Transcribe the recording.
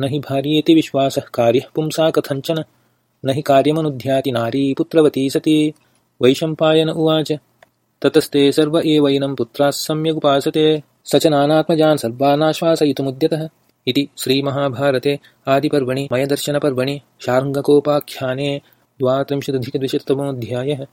न हि भार्येति विश्वासः कार्यः पुंसा कथञ्चन। न हि कार्यमनुध्याति नारी पुत्रवती सती। वैशम्पायन उवाच। ततस्ते सर्व एवैनं पुत्राः सम्यगुपासते स च नानात्मजान् सर्वानाश्वासयितुमुद्यतः। इति श्रीमहाभारते आदिपर्वणि मयदर्शनपर्वणि शार्ङ्गकोपाख्याने द्वात्रिंशदधिकद्विशततमोऽध्यायः।